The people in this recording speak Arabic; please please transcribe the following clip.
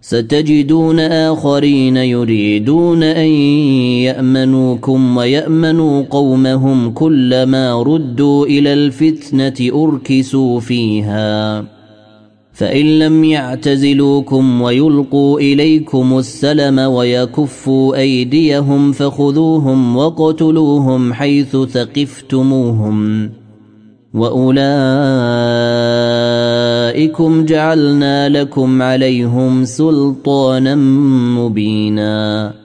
ستجدون آخرين يريدون أن يأمنوكم ويأمنوا قومهم كلما ردوا إلى الفتنة أركسوا فيها. فإن لم يعتزلوكم ويلقوا إليكم السلم ويكفوا أيديهم فخذوهم وقتلوهم حيث ثقفتموهم. واولئكم جعلنا لكم عليهم سلطانا مبينا.